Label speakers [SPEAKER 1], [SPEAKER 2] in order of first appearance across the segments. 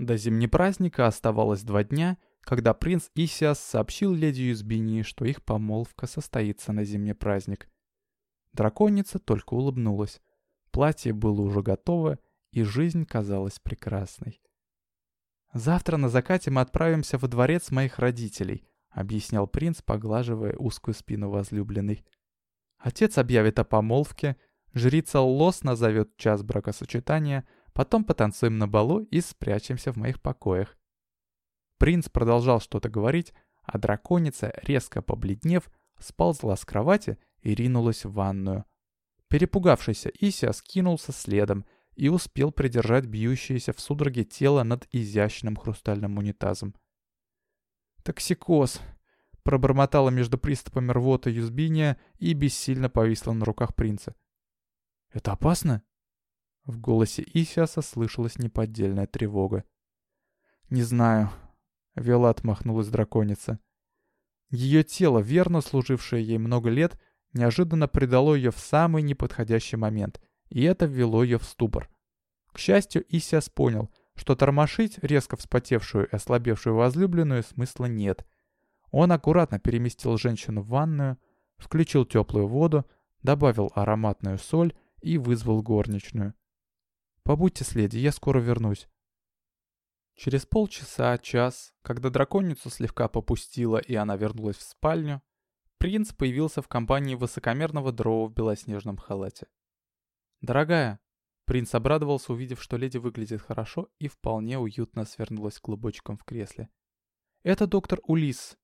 [SPEAKER 1] До зимнепраздника оставалось два дня, когда принц Исиас сообщил леди Юзбинии, что их помолвка состоится на зимний праздник. Драконица только улыбнулась. Платье было уже готово, и жизнь казалась прекрасной. «Завтра на закате мы отправимся во дворец моих родителей», — объяснял принц, поглаживая узкую спину возлюбленной. «Отец объявит о помолвке, жрица Лос назовет час бракосочетания, потом потанцуем на балу и спрячемся в моих покоях». Принц продолжал что-то говорить, а драконица, резко побледнев, сползла с кровати и ринулась в ванную. Перепугавшийся Ися скинулся следом — и успел придержать бьющееся в судороге тело над изящным хрустальным унитазом. «Токсикоз!» — пробормотала между приступами рвота Юзбиния и бессильно повисла на руках принца. «Это опасно?» В голосе Исиаса слышалась неподдельная тревога. «Не знаю», — Вела отмахнулась драконица. Ее тело, верно служившее ей много лет, неожиданно предало ее в самый неподходящий момент — и это ввело ее в ступор. К счастью, Исиас понял, что тормошить резко вспотевшую и ослабевшую возлюбленную смысла нет. Он аккуратно переместил женщину в ванную, включил теплую воду, добавил ароматную соль и вызвал горничную. «Побудьте с леди, я скоро вернусь». Через полчаса, час, когда драконицу слегка попустила и она вернулась в спальню, принц появился в компании высокомерного дроу в белоснежном халате. «Дорогая!» Принц обрадовался, увидев, что леди выглядит хорошо и вполне уютно свернулась клубочком в кресле. «Это доктор Улис.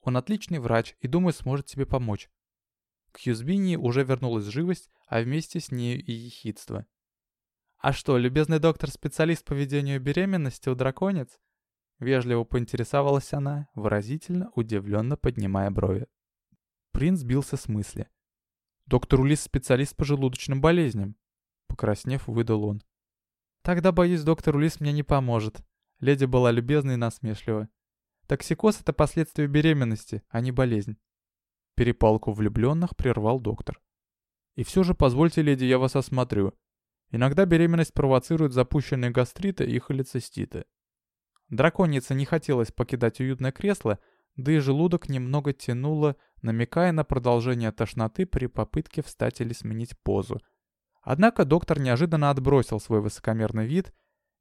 [SPEAKER 1] Он отличный врач и, думаю, сможет тебе помочь». К Юзбинии уже вернулась живость, а вместе с нею и ехидство. «А что, любезный доктор специалист по ведению беременности у драконец?» Вежливо поинтересовалась она, выразительно, удивленно поднимая брови. Принц бился с мысли. Доктор Улис специалист по желудочным болезням. Покраснев, выдал он. Тогда, боюсь, доктор Улис мне не поможет. Леди была любезна и насмешлива. Токсикоз — это последствия беременности, а не болезнь. Перепалку влюбленных прервал доктор. И все же, позвольте, леди, я вас осмотрю. Иногда беременность провоцирует запущенные гастриты и холециститы. Драконице не хотелось покидать уютное кресло, да и желудок немного тянуло, намекая на продолжение тошноты при попытке встать или сменить позу. Однако доктор неожиданно отбросил свой высокомерный вид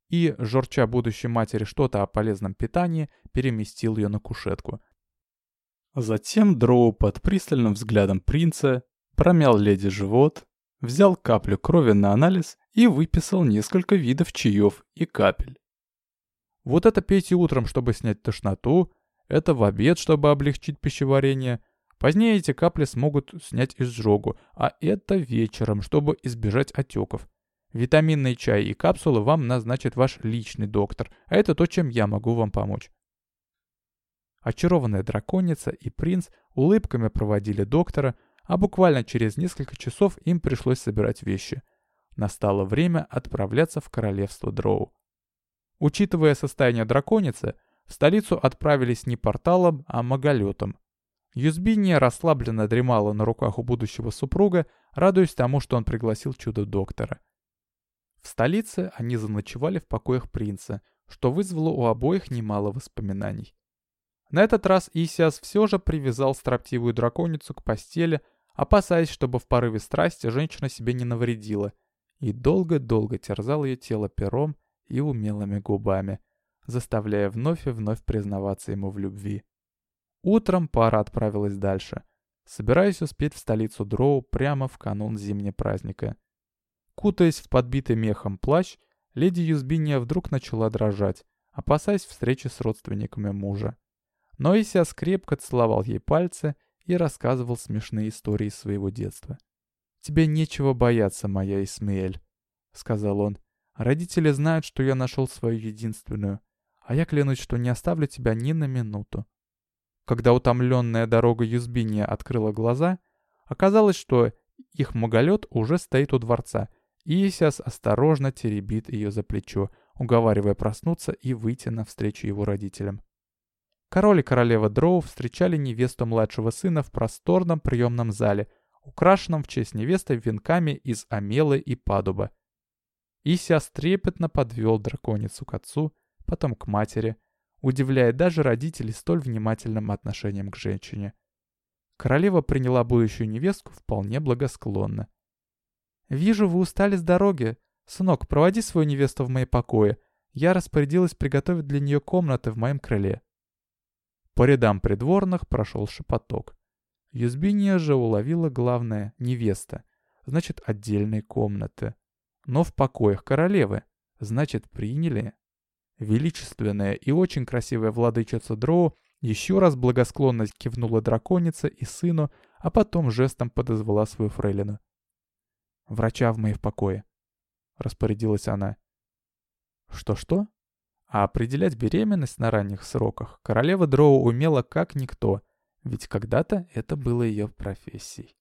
[SPEAKER 1] и, журча будущей матери что-то о полезном питании, переместил ее на кушетку. Затем Дроу под пристальным взглядом принца промял леди живот, взял каплю крови на анализ и выписал несколько видов чаев и капель. Вот это пейте утром, чтобы снять тошноту, это в обед, чтобы облегчить пищеварение. Позднее эти капли смогут снять изжогу, а это вечером, чтобы избежать отеков. Витаминный чай и капсулы вам назначит ваш личный доктор, а это то, чем я могу вам помочь. Очарованная драконица и принц улыбками проводили доктора, а буквально через несколько часов им пришлось собирать вещи. Настало время отправляться в королевство Дроу. Учитывая состояние драконицы, в столицу отправились не порталом, а маголетом. Юзбиния расслабленно дремала на руках у будущего супруга, радуясь тому, что он пригласил чудо-доктора. В столице они заночевали в покоях принца, что вызвало у обоих немало воспоминаний. На этот раз Исиас все же привязал строптивую драконицу к постели, опасаясь, чтобы в порыве страсти женщина себе не навредила, и долго-долго терзал ее тело пером и умелыми губами заставляя вновь и вновь признаваться ему в любви. Утром пара отправилась дальше, собираясь успеть в столицу Дроу прямо в канун зимнего праздника. Кутаясь в подбитый мехом плащ, леди Юзбиния вдруг начала дрожать, опасаясь встречи с родственниками мужа. Но Исиас крепко целовал ей пальцы и рассказывал смешные истории своего детства. «Тебе нечего бояться, моя Исмеэль», — сказал он. «Родители знают, что я нашел свою единственную а я клянусь, что не оставлю тебя ни на минуту. Когда утомленная дорога Юзбиния открыла глаза, оказалось, что их маголет уже стоит у дворца, и Исиас осторожно теребит ее за плечо, уговаривая проснуться и выйти навстречу его родителям. Король и королева Дроу встречали невесту младшего сына в просторном приемном зале, украшенном в честь невесты венками из амелы и падуба. Исиас трепетно подвел драконицу к отцу, потом к матери, удивляя даже родителей столь внимательным отношением к женщине. Королева приняла будущую невестку вполне благосклонно. «Вижу, вы устали с дороги. Сынок, проводи свою невесту в мои покои. Я распорядилась приготовить для нее комнаты в моем крыле». По рядам придворных прошел шепоток. Юзбиния же уловила главное — невеста, значит, отдельные комнаты. Но в покоях королевы, значит, приняли. Величественная и очень красивая владычица Дроу еще раз благосклонно кивнула драконице и сыну, а потом жестом подозвала свою фрейлину. «Врача в мои в покое», — распорядилась она. Что-что? А определять беременность на ранних сроках королева Дроу умела как никто, ведь когда-то это было ее профессией.